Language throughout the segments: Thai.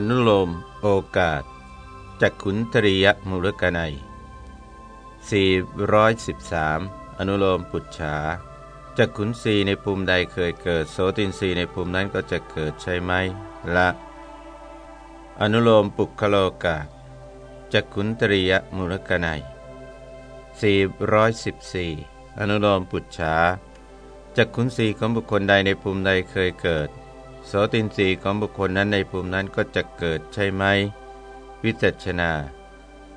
อนุโลม โอกาสจักขุนตรียมุลกนัย413 อนุโลมปุจฉาจักขุนสีในภูมิใดเคยเกิด โสตินสีในภูมินั้นก็จะเกิดใช่ไหมละ อนุโลมปุคโลกาจักขุนตรียมุลกนัย414 อนุโลมปุจฉาจักขุนสีของบุคคลใดในภูมิใดเคยเกิด โสตินรีของบุคคลนั้นในภูมินั้นก็จะเกิดใช่ไหม วิจัชนา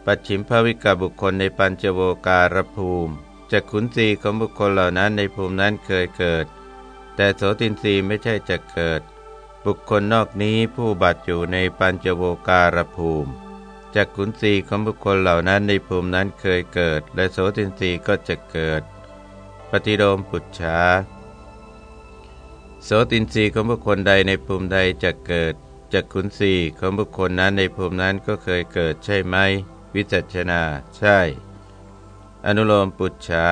ปัจฉิมภวิกาบุคคลในปัญจโวการภูมิจะขุนรีของบุคคลเหล่านั้นในภูมินั้นเคยเกิด แต่โสตินรีไม่ใช่จะเกิด บุคคลนอกนี้ผู้บัตอยู่ในปัญจโวการภูมิจากขุนรีของบุคคลเหล่านั้นในภูมินั้นเคยเกิด และโสตินรีก็จะเกิด ปฏิโลมปุจฉา โสตินทรีย์ของบุคคลใดในภูมิใดจะเกิดจากขุนสีของบุคคลนั้นในภูมินั้นก็เคยเกิดใช่ไหม วิจัชนา ใช่ อนุโลมปุจฉา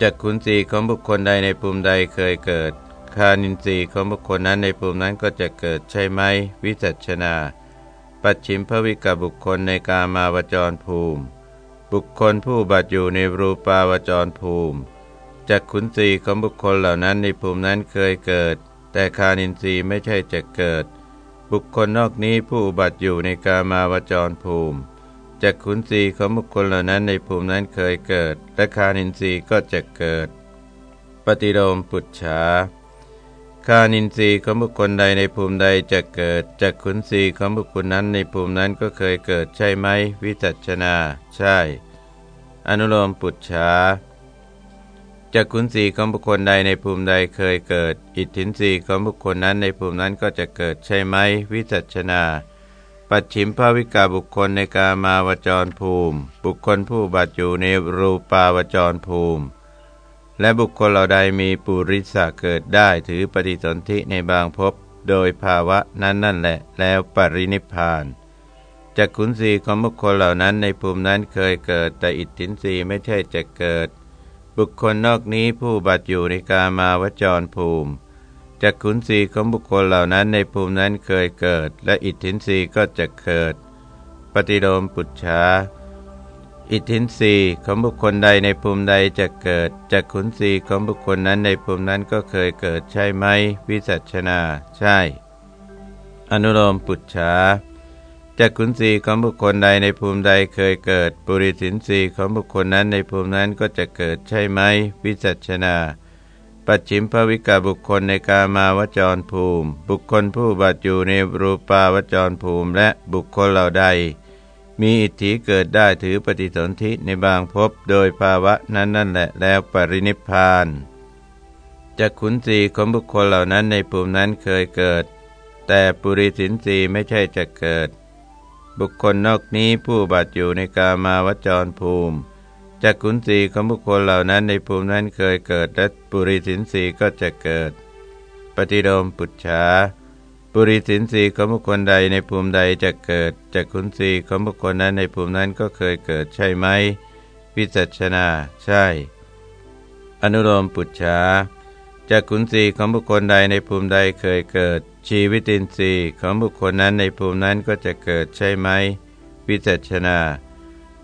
จากขุนสีของบุคคลใดในภูมิใดเคยเกิด คานินทรีย์ของบุคคลนั้นในภูมินั้นก็จะเกิดใช่ไหม วิจัชนา ปัจฉิมภวิกบุคคลในกามาวจรภูมิ บุคคลผู้บัตอยู่ในรูปาวจรภูมิ จากขุนศีของบุคคลเหล่านั้นในภูมินั้นเคยเกิด แต่คานินทรีย์ไม่ใช่จะเกิด บุคคลนอกนี้ผู้อุบัติอยู่ในกามาวจรภูมิจากขุนศีของบุคคลเหล่านั้นในภูมินั้นเคยเกิด และคานินทรีย์ก็จะเกิด ปฏิโลมปุจฉาคานินทรีย์ของบุคคลใดในภูมิใดจะเกิดจากขุนศีของบุคคลนั้นในภูมินั้นก็เคยเกิดใช่ไหม วิจัชนา ใช่ อนุโลมปุจฉา จากขุนสีของบุคคลใดในภูมิใดเคยเกิด อิทธินสีของบุคคลนั้นในภูมินั้นก็จะเกิดใช่ไหม วิจัชนา ปัจฉิมภาวิกาบุคคลในกามาวจรภูมิ บุคคลผู้บัตอยู่ในรูปาวจรภูมิ และบุคคลเหล่าใดมีปุริสะเกิดได้ถือปฏิสนธิในบางภพโดยภาวะนั้นนั่นแหละ แล้วปรินิพานจากขุนสีของบุคคลเหล่านั้นในภูมินั้นเคยเกิด แต่อิทธินสีไม่ใช่จะเกิด บุคคลนอกนี้ผู้บัตอยู่ในกามาวจรภูมิจากขุนศีของบุคคลเหล่านั้นในภูมินั้นเคยเกิด และอิทธินรีก็จะเกิด ปฏิโลมปุจฉาอิทธินรีของบุคคลใดในภูมิใดจะเกิดจากขุนศีของบุคคลนั้นในภูมินั้นก็เคยเกิดใช่ไหม วิสัชนา ใช่ อนุโลมปุจฉา จากขุนศีของบุคคลใดในภูมิใดเคยเกิด ปุริสินสีของบุคคลนั้นในภูมินั้นก็จะเกิดใช่ไหม วิจัชนา ปัจฉิมภวิกาบุคคลในกามาวจรภูมิ บุคคลผู้บัตอยู่ในรูปาวจรภูมิและบุคคลเหล่าใด มีอิทธิเกิดได้ถือปฏิสนธิในบางภพโดยภาวะนั้นนั่นแหละแล้วปรินิพานจากขุนสีของบุคคลเหล่านั้นในภูมินั้นเคยเกิด แต่ปุริสินสีไม่ใช่จะเกิด บุคคลนอกนี้ผู้บัตอยู่ในกามาวจรภูมิจากขุนสีของบุคคลเหล่านั้นในภูมินั้นเคยเกิดและปุริสินสีก็จะเกิด ปฏิโดมปุจฉาปุริสินสีของบุคคลใดในภูมิใดจะเกิดจากขุนสีของบุคคลนั้นในภูมินั้นก็เคยเกิดใช่ไหมวิจัชนา ใช่ อนุโลมปุจฉา จากขุนสีของบุคคลใดในภูมิใดเคยเกิด ชีวิตินทรีย์ของบุคคลนั้นในภูมินั้นก็จะเกิดใช่ไหม วิจัชนา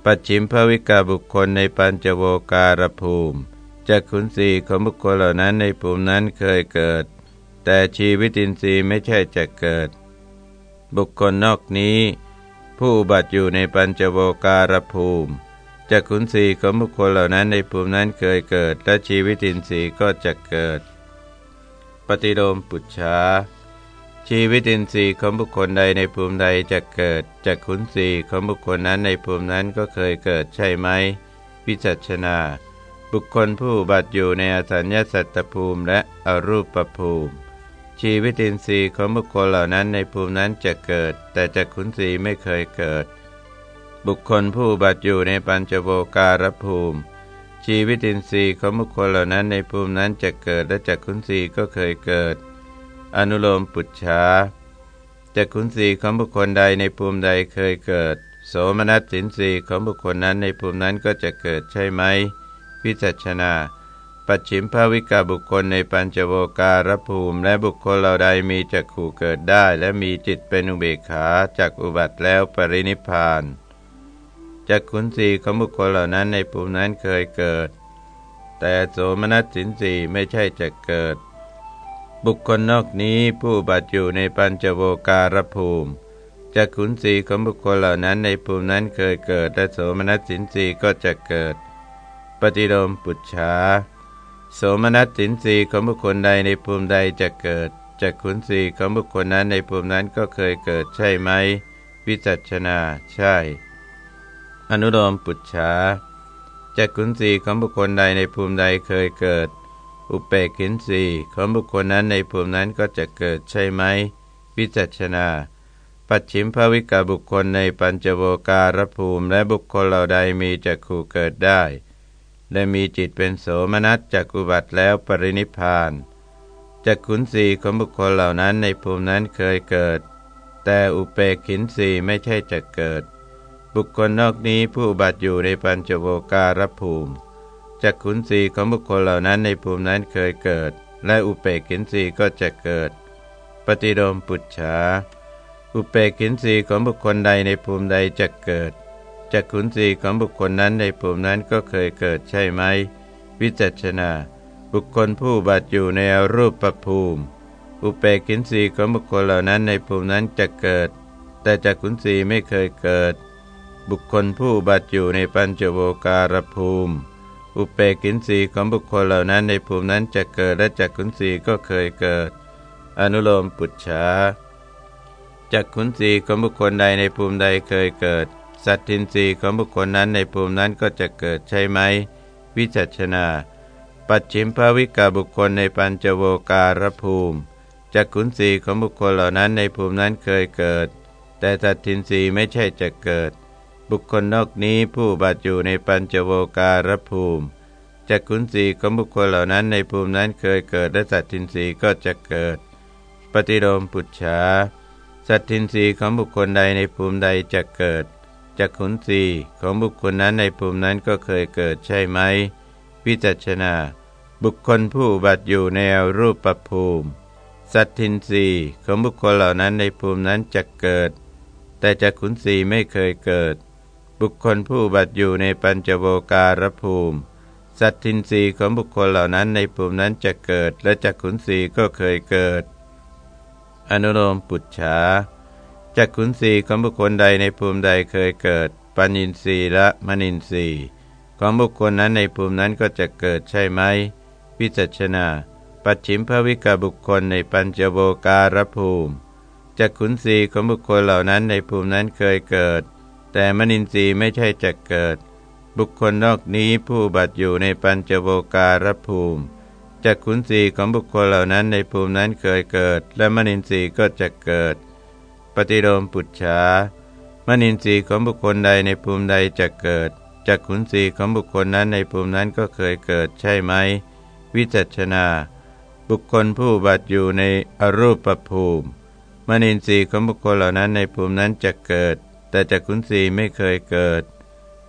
ปัจฉิมภวิกาบุคคลในปัญจโวการภูมิจากขุนศีของบุคคลเหล่านั้นในภูมินั้นเคยเกิด แต่ชีวิตินทรีย์ไม่ใช่จะเกิด บุคคลนอกนี้ ผู้บัติอยู่ในปัญจโวการภูมิ จากขุนศีของบุคคลเหล่านั้นในภูมินั้นเคยเกิด และชีวิตินทรีย์ก็จะเกิด ปฏิโลมปุจฉาชีวิตินทรีย์ของบุคคลใดในภูมิใดจะเกิดจากขุนศีของบุคคลนั้นในภูมินั้นก็เคยเกิดใช่ไหมวิจัชนา บุคคลผู้บัตอยู่ในอสัญญาสัตตภูมิและอรูปภูมิ ชีวิตินทรีย์ของบุคคลเหล่านั้นในภูมินั้นจะเกิด แต่จากขุนศีไม่เคยเกิด บุคคลผู้บัตอยู่ในปัญจโวการภูมิ ชีวิตินทรีย์ของบุคคลเหล่านั้นในภูมินั้นจะเกิดและจากขุนศีก็เคยเกิด อนุโลมปุจฉาจากขุนสีของบุคคลใดในภูมิใดเคยเกิด โสมนัสสินสีของบุคคลนั้นในภูมินั้นก็จะเกิดใช่ไหมวิจัชนาปปัจฉิมภาวิกาบุคคลในปัญจโวการภูมิ และบุคคลเหล่าใดมีจักขู่เกิดได้ และมีจิตเป็นอุเบกขาจากอุบัติแล้วปรินิพาน จักขุนสีของบุคคลเหล่านั้นในภูมินั้นเคยเกิด แต่โสมนัสสินสีไม่ใช่จะเกิด บุคคลนอกนี้ผู้บัติอยู่ในปัญจโวการภูมิจักขุนสีของบุคคลเหล่านั้นในภูมินั้นเคยเกิด และโสมนัสสินสีก็จะเกิด ปฏิโลมปุจฉาโสมนัสสินสีของบุคคลใดในภูมิใดจะเกิดจักขุนสีของบุคคลนั้นในภูมินั้นก็เคยเกิดใช่ไหม วิจัชนาใช่ อนุโลมปุจฉาจักขุนสีของบุคคลใดในภูมิใดเคยเกิด อุเปกินสีของบุคคลนั้นในภูมินั้นก็จะเกิดใช่ไหมวิจัชนา ปัจฉิมภวิกาบุคคลในปัญจโวการภูมิ และบุคคลเหล่าใดมีจักขู่เกิดได้ และมีจิตเป็นโสมนัสจักกุบัตแล้วปรินิพานจักขุนสีของบุคคลเหล่านั้นในภูมินั้นเคยเกิด แต่อุเปกินสีไม่ใช่จะเกิด บุคคลนอกนี้ผู้บัติอยู่ในปัญจโวการภูมิจักขุนสีของบุคคลเหล่านั้นในภูมินั้นเคยเกิด และอุเปกินสีก็จะเกิด ปฏิโลมปุจฉาอุเปกินสีของบุคคลใดในภูมิใดจะเกิดจักขุนสีของบุคคลนั้นในภูมินั้นก็เคยเกิดใช่ไหม วิจัชนาบุคคลผู้บัติอยู่ในรูปประภูมิ อุเปกินสีของบุคคลเหล่านั้นในภูมินั้นจะเกิด แต่จักขุนสีไม่เคยเกิด บุคคลผู้บัตอยู่ในปัญจโวการภูมิ อุเปกินสีของบุคคลเหล่านั้นในภูมินั้นจะเกิดและจักขุนสีก็เคยเกิด อนุโลมปุจฉาจักขุนสีของบุคคลใดในภูมิใดเคยเกิด สัตทินสีของบุคคลนั้นในภูมินั้นก็จะเกิดใช่ไหม วิจัชนา ปัจฉิมภวิกาบุคคลในปัญจโวการภูมิจักขุนสีของบุคคลเหล่านั้นในภูมินั้นเคยเกิด แต่สัตทินสีไม่ใช่จะเกิด บุคคลนอกนี้ผู้บัตอยู่ในปัญจโวการภูมิจักขุนสีของบุคคลเหล่านั้นในภูมินั้นเคยเกิดและสัตทินรีก็จะเกิด ปฏิโลมปุจฉาสัตทินรีของบุคคลใดในภูมิใดจะเกิดจักขุนสีของบุคคลนั้นในภูมินั้นก็เคยเกิดใช่ไหมวิจัชนา บุคคลผู้บัตอยู่ในรูปประภูมิ สัตทินรีของบุคคลเหล่านั้นในภูมินั้นจะเกิด แต่จักขุนสีไม่เคยเกิด บุคคลผู้บัตอยู่ในปัญจโวการภูมิ สัตทินรีของบุคคลเหล่านั้นในภูมินั้นจะเกิดและจักขุนสีก็เคยเกิด อนุโลมปุจฉาจักขุนสีของบุคคลใดในภูมิใดเคยเกิด ปัญญินรีและมณินรีของบุคคลนั้นในภูมินั้นก็จะเกิดใช่ไหมวิจัชนาปัจฉิมภวิกาบุคคลในปัญจโวการภูมิจักขุนสีของบุคคลเหล่านั้นในภูมินั้นเคยเกิด แต่มนินทรีย์ไม่ใช่จะเกิด บุคคลนอกนี้ผู้บัตอยู่ในปัญจโวการภูมิจักขุนสีของบุคคลเหล่านั้นในภูมินั้นเคยเกิด และมนินทรีย์ก็จะเกิด ปฏิโลมปุจฉามนินทรีย์ของบุคคลใดในภูมิใดจะเกิดจักขุนสีของบุคคลนั้นในภูมินั้นก็เคยเกิดใช่ไหม วิจัชนา บุคคลผู้บัตอยู่ในอรูปภูมิ มนินทรีย์ของบุคคลเหล่านั้นในภูมินั้นจะเกิด แต่จักขุนสีไม่เคยเกิด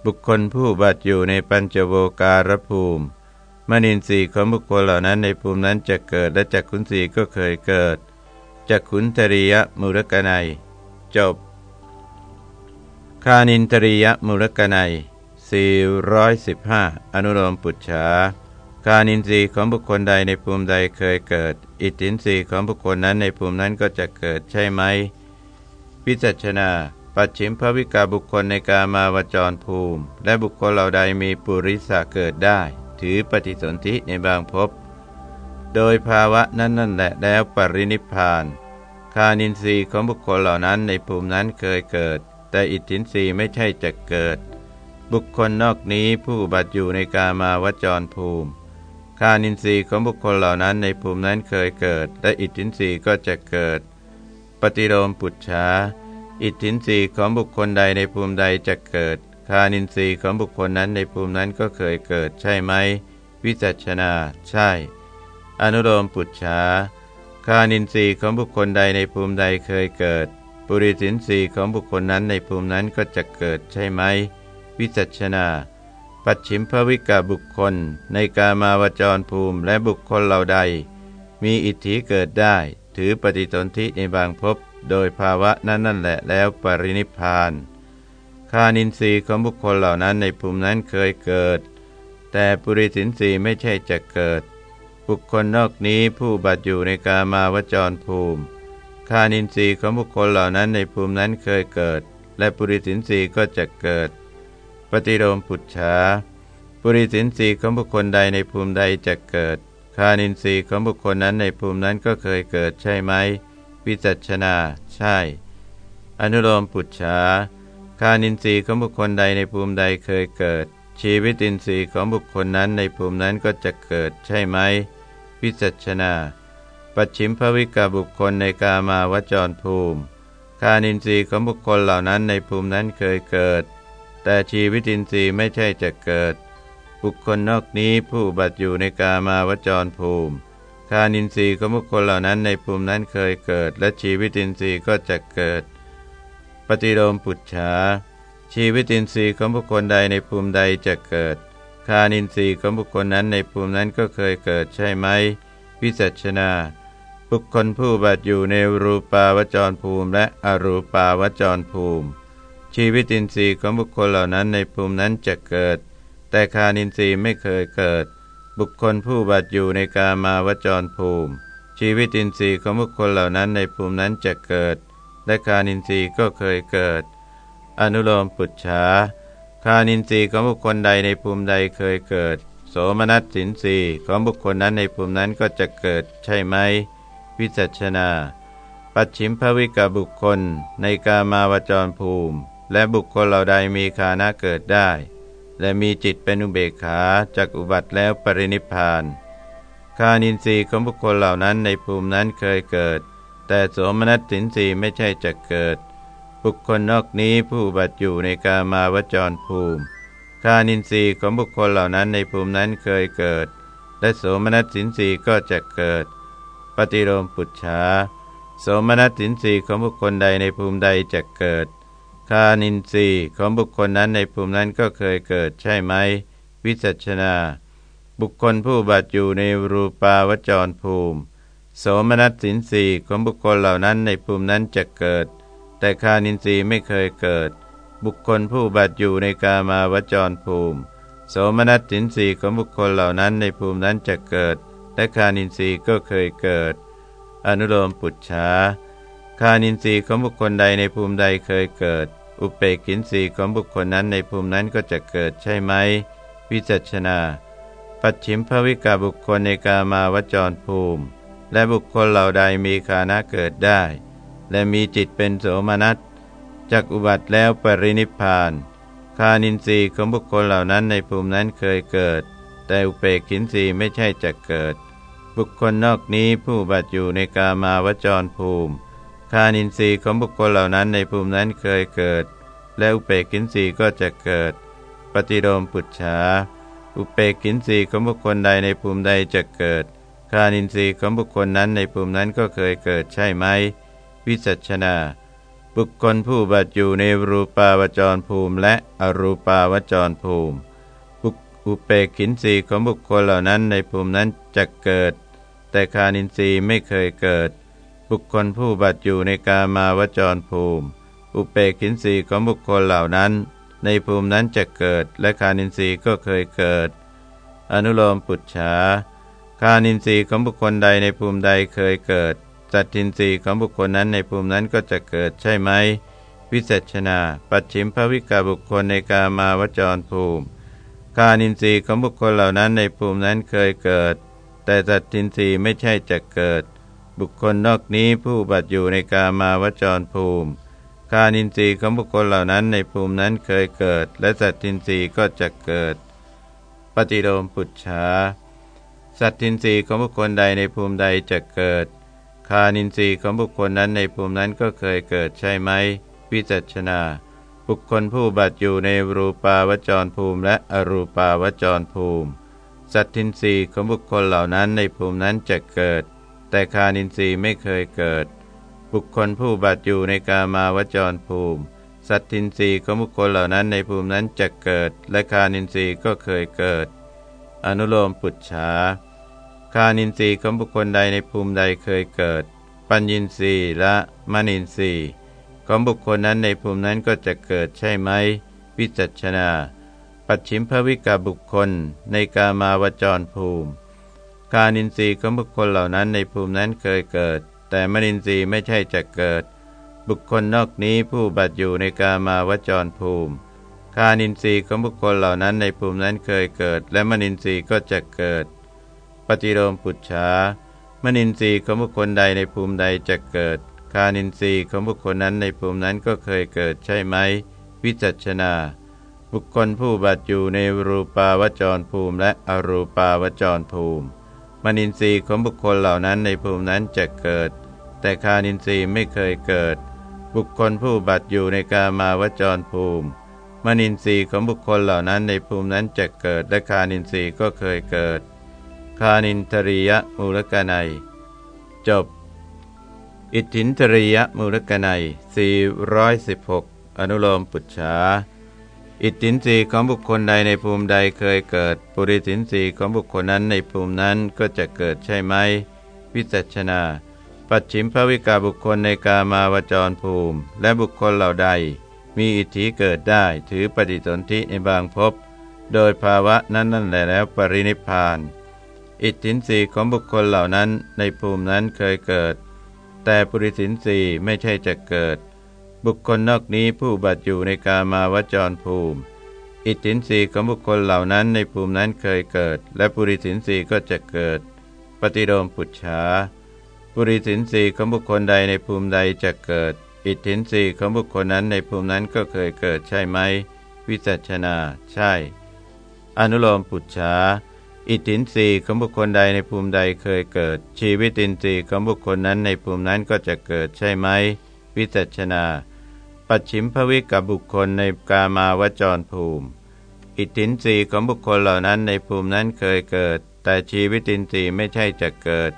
บุคคลผู้บัตอยู่ในปัญจโวการภูมิ มนินทรีย์ของบุคคลเหล่านั้นในภูมินั้นจะเกิดและจักขุนสีก็เคยเกิดจักขุนตริยมุรกนัย จบ คานินตริยมุรกนัย415 อนุโลมปุจฉาคานินทรีย์ของบุคคลใดในภูมิใดเคยเกิด อิทธินทรีย์ของบุคคลนั้นในภูมินั้นก็จะเกิดใช่ไหมพิจัชนา ปัจฉิมภวิกาบุคคลในกามาวจรภูมิ และบุคคลเหล่าใดมีปุริสาเกิดได้ ถือปฏิสนธิในบางภพโดยภาวะนั้นนั่นแหละแล้วปรินิพาน คานินทรีย์ของบุคคลเหล่านั้นในภูมินั้นเคยเกิด แต่อิทธินทรีย์ไม่ใช่จะเกิด บุคคลนอกนี้ผู้บัตอยู่ในกามาวจรภูมิ คานินทรีย์ของบุคคลเหล่านั้นในภูมินั้นเคยเกิด และอิทธินทรีย์ก็จะเกิด ปฏิโลมปุจฉา อิทธินรีของบุคคลใดในภูมิใดจะเกิด คานินทรีย์ของบุคคลนั้นในภูมินั้นก็เคยเกิดใช่ไหม วิจัชนา ใช่ อนุโลมปุจฉาคานินทรีย์ของบุคคลใดในภูมิใดเคยเกิด ปุริสินทรีย์ของบุคคลนั้นในภูมินั้นก็จะเกิดใช่ไหม วิจัชนา ปัจฉิมภวิกาบุคคล ในกามาวจรภูมิและบุคคลเหล่าใด มีอิทธิเกิดได้ ถือปฏิสนธิในบางภพ โดยภาวะนั้นนั่นแหละแล้วปรินิพานคานินทรีย์ของบุคคลเหล่านั้นในภูมินั้นเคยเกิด แต่ปุริสินทรีย์ไม่ใช่จะเกิด บุคคลนอกนี้ผู้บัตอยู่ในกามาวจรภูมิคานินทรีย์ของบุคคลเหล่านั้นในภูมินั้นเคยเกิด และปุริสินทรีย์ก็จะเกิด ปฏิโลมปุจฉาปุริสินทรีย์ของบุคคลใดในภูมิใดจะเกิด คานินทรีย์ของบุคคลนั้นในภูมินั้นก็เคยเกิดใช่ไหม วิจัชนา ใช่ อนุโลมปุจฉาคานินทรีย์ของบุคคลใดในภูมิใดเคยเกิด ชีวิตินทรีย์ของบุคคลนั้นในภูมินั้นก็จะเกิดใช่ไหม วิจัชนา ปัจฉิมภวิกาบุคคลในกามาวจรภูมิคานินทรีย์ของบุคคลเหล่านั้นในภูมินั้นเคยเกิด แต่ชีวิตินทรีย์ไม่ใช่จะเกิด บุคคลนอกนี้ผู้บัตอยู่ในกามาวจรภูมิ คานินทรีย์ของบุคคลเหล่านั้นในภูมินั้นเคยเกิด และชีวิตินทรีย์ก็จะเกิด ปฏิโลมปุจฉาชีวิตินทรีย์ของบุคคลใดในภูมิใดจะเกิดคานินทรีย์ของบุคคลนั้นในภูมินั้นก็เคยเกิดใช่ไหมวิจัชนา บุคคลผู้บัตอยู่ในรูปาวจรภูมิ และอรูปาวจรภูมิ ชีวิตินทรีย์ของบุคคลเหล่านั้นในภูมินั้นจะเกิด แต่คานินทรีย์ไม่เคยเกิด บุคคลผู้บัตอยู่ในกามาวจรภูมิ ชีวิตินทรีย์ของบุคคลเหล่านั้นในภูมินั้นจะเกิด และคานินทรีย์ก็เคยเกิด อนุโลมปุจฉาคานินทรีย์ของบุคคลใดในภูมิใดเคยเกิด โสมนัสสินทรีย์ของบุคคลนั้นในภูมินั้นก็จะเกิดใช่ไหม วิจัชนา ปัจฉิมภวิกบุคคล ในกามาวจรภูมิ และบุคคลเหล่าใดมีคานะเกิดได้ และมีจิตเป็นอุเบกขาจากอุบัติแล้วปรินิพานคานินทรีย์ของบุคคลเหล่านั้นในภูมินั้นเคยเกิด แต่โสมนัสสินทรีย์ไม่ใช่จะเกิด บุคคลนอกนี้ผู้บัติอยู่ในกามาวจรภูมิคานินทรีย์ของบุคคลเหล่านั้นในภูมินั้นเคยเกิด และโสมนัสสินทรีย์ก็จะเกิด ปฏิโลมปุจฉาโสมนัสสินสีของบุคคลใดในภูมิใดจะเกิด คานินสีของบุคคลนั้นในภูมินั้นก็เคยเกิดใช่ไหม วิจัชนา บุคคลผู้บัตอยู่ในรูปาวจรภูมิ โสมนัสสินสีของบุคคลเหล่านั้นในภูมินั้นจะเกิด แต่คานินสีไม่เคยเกิด บุคคลผู้บัตอยู่ในกามาวจรภูมิ โสมนัสสินสีของบุคคลเหล่านั้นในภูมินั้นจะเกิด และคานินทรีย์ก็เคยเกิด อนุโลมปุจฉาคานินทรีย์ของบุคคลใดในภูมิใดเคยเกิด อุเปกินทรีของบุคคลนั้นในภูมินั้นก็จะเกิดใช่ไหม วิจัชนา ปัจฉิมภวิกาบุคคลในกามาวจรภูมิ และบุคคลเหล่าใดมีคานะเกิดได้ และมีจิตเป็นโสมนัสจากอุบัติแล้วปรินิพาน คานินทรีย์ของบุคคลเหล่านั้นในภูมินั้นเคยเกิด แต่อุเปกินทรีไม่ใช่จะเกิด บุคคลนอกนี้ผู้บัติอยู่ในกามาวจรภูมิ คานินทรีย์ของบุคคลเหล่านั้นในภูมินั้นเคยเกิด และอุเปกินทรีย์ก็จะเกิด ปฏิโลมปุจฉาอุเปกินทรีย์ของบุคคลใดในภูมิใดจะเกิดคานินทรีย์ของบุคคลนั้นในภูมินั้นก็เคยเกิดใช่ไหม วิจัชนา บุคคลผู้บัตอยู่ในรูปาวจรภูมิ และอรูปาวจรภูมิอุเปกินรีของบุคคลเหล่านั้นในภูมินั้นจะเกิด แต่คานินทรีย์ไม่เคยเกิด บุคคลผู้บัตอยู่ในกามาวจรภูมิ อุเปกินรีของบุคคลเหล่านั้น ในภูมินั้นจะเกิด และคานินทรีย์ก็เคยเกิด อนุโลมปุจฉาคานินทรีย์ของบุคคลใดในภูมิใดเคยเกิดจัตทินทรีย์ของบุคคลนั้นในภูมินั้นก็จะเกิดใช่ไหม วิเศชนา ปัจฉิมภวิกาบุคคลในกามาวจรภูมิกานินทรีย์ของบุคคลเหล่านั้นในภูมินั้นเคยเกิด แต่สัตทินทรีย์ไม่ใช่จะเกิด บุคคลนอกนี้ผู้บัติอยู่ในกามาวจรภูมิ กานินทรีย์ของบุคคลเหล่านั้นในภูมินั้นเคยเกิด และสัตทินทรีย์ก็จะเกิด ปฏิโลมปุจฉาสัตทินทรีย์ของบุคคลใดในภูมิใดจะเกิด คานินทรีย์ของบุคคลนั้นในภูมินั้นก็เคยเกิดใช่ไหมวิจัชนา บุคคลผู้บัติอยู่ในรูปาวจรภูมิ และอรูปาวจรภูมิ สัตทินรีของบุคคลเหล่านั้นในภูมินั้นจะเกิด แต่คานินทรีย์ไม่เคยเกิด บุคคลผู้บัตอยู่ในกามาวจรภูมิ สัตทินรีของบุคคลเหล่านั้นในภูมินั้นจะเกิด และคานินทรีย์ก็เคยเกิด อนุโลมปุจฉาคานินทรีย์ของบุคคลใดในภูมิใดเคยเกิด ปัญญินทรีย์และมณินทรีย์ของบุคคลนั้นในภูมินั้นก็จะเกิดใช่ไหมวิจัชนา ปัจฉิมภวิกาบุคคลในกามาวจรภูมิ คานินทรีย์ของบุคคลเหล่านั้นในภูมินั้นเคยเกิด แต่มณินทรีย์ไม่ใช่จะเกิด บุคคลนอกนี้ผู้บัตอยู่ในกามาวจรภูมิคานินทรีย์ของบุคคลเหล่านั้นในภูมินั้นเคยเกิด และมณินทรีย์ก็จะเกิด ปฏิโลมปุจฉามณินทรีย์ของบุคคลใดในภูมิใดจะเกิด คานินทรีย์ของบุคคลนั้นในภูมินั้นก็เคยเกิดใช่ไหม วิจัชนา บุคคลผู้บัตอยู่ในรูปาวจรภูมิและอรูปาวจรภูมิ มนินทรีย์ของบุคคลเหล่านั้นในภูมินั้นจะเกิด แต่คานินทรีย์ไม่เคยเกิด บุคคลผู้บัตอยู่ในกามาวจรภูมิ มนินทรีย์ของบุคคลเหล่านั้นในภูมินั้นจะเกิด และคานินทรีย์ก็เคยเกิด คานินทรียมูลกนัย จบ อิทธินทรียมูลกนัย416 อนุโลมปุจฉา อิทธินรีของบุคคลใดในภูมิใดเคยเกิด ปุริสินรีของบุคคลนั้นในภูมินั้นก็จะเกิดใช่ไหม วิจัชนา ปัจฉิมภวิกาบุคคลในกามาวจรภูมิ และบุคคลเหล่าใด มีอิทธิเกิดได้ถือปฏิสนธิในบางภพโดยภาวะนั้นนั่นแหละแล้วปรินิพานอิทธินรีของบุคคลเหล่านั้นในภูมินั้นเคยเกิด แต่ปุริสินรีไม่ใช่จะเกิด บุคคลนอกนี้ผู้บัตอยู่ในกามาวจรภูมิ อิทธินสีของบุคคลเหล่านั้นในภูมินั้นเคยเกิด และปุริสินสีก็จะเกิด ปฏิโลมปุจฉาปุริสินสีของบุคคลใดในภูมิใดจะเกิด อิทธินสีของบุคคลนั้นในภูมินั้นก็เคยเกิดใช่ไหม วิจัชนา ใช่ อนุโลมปุจฉาอิทธินสีของบุคคลใดในภูมิใดเคยเกิด ชีวิตินทรีย์ของบุคคลนั้นในภูมินั้นก็จะเกิดใช่ไหม วิจัชนา ปัจฉิมภวิกับบุคคลในกามาวจรภูมิ อิทธินรีของบุคคลเหล่านั้นในภูมินั้นเคยเกิด แต่ชีวิตินทรีไม่ใช่จะเกิด